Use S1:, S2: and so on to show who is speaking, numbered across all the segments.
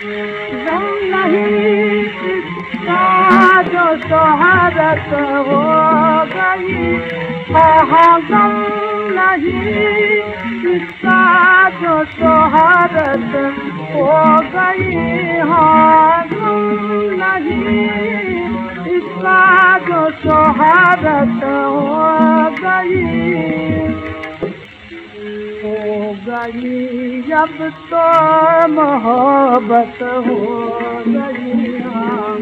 S1: नहीं इसका जो शहादत हो गई हाँ गई हाँ हो गई हो गई जब तो मोहब्बत हो गई हाँ।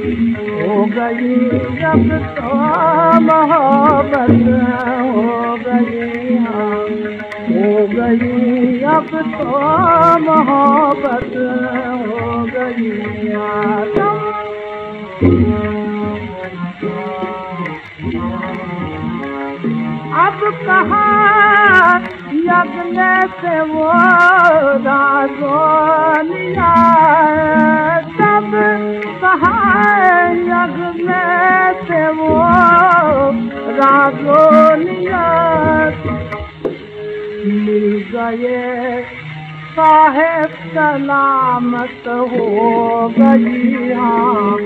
S1: गई जब तो मोहब्बत हो गई। हो गई अब तो मोहब्बत हो गई अब कहाँ यज्ञ से वो रागोलिया तब कहाँ यज्ञ से वो रागोलिया मिल गए साहेब सलामत हो गई हाँ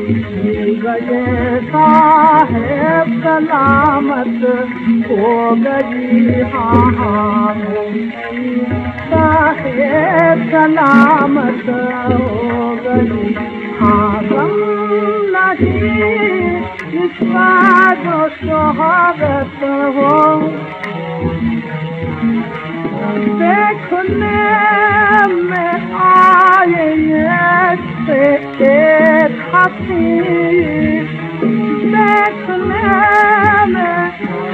S1: साहेब सलामत हो गई हाँ साहेब सलामत हो गई हाँ शहादत हो। देखने आए से एक हसी देखने में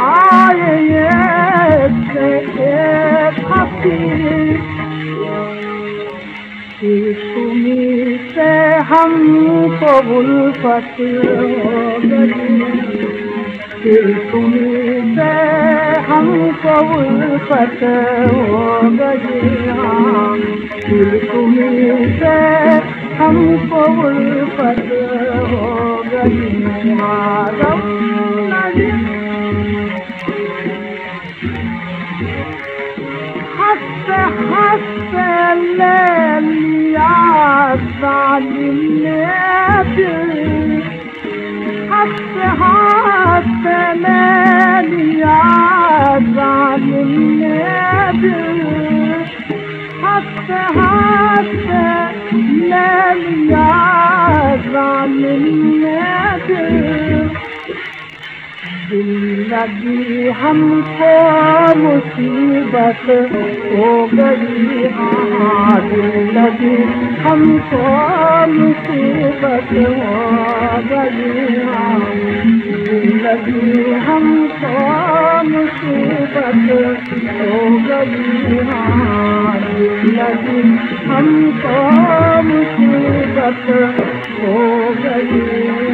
S1: आए से एक हसी तुम्ही से हमको उल्फत हो गई फिर तुम्ही से हमको उल्फत हो गई हाँ फिर तुम्ही से हमको उल्फत हो गई हाँ गम नहीं हंसते हंसते ले लिया सालिम ने दिल हंसते हंसते ले लिया सालिम ने दिल हंसते हंसते दिल लगी हमको मुसीबत हो गई हाँ दिल लगी हमको मुसीबत हो गई हाँ दिल लगी हमको मुसीबत हो गई हाँ दिल लगी हमको मुसीबत हो गई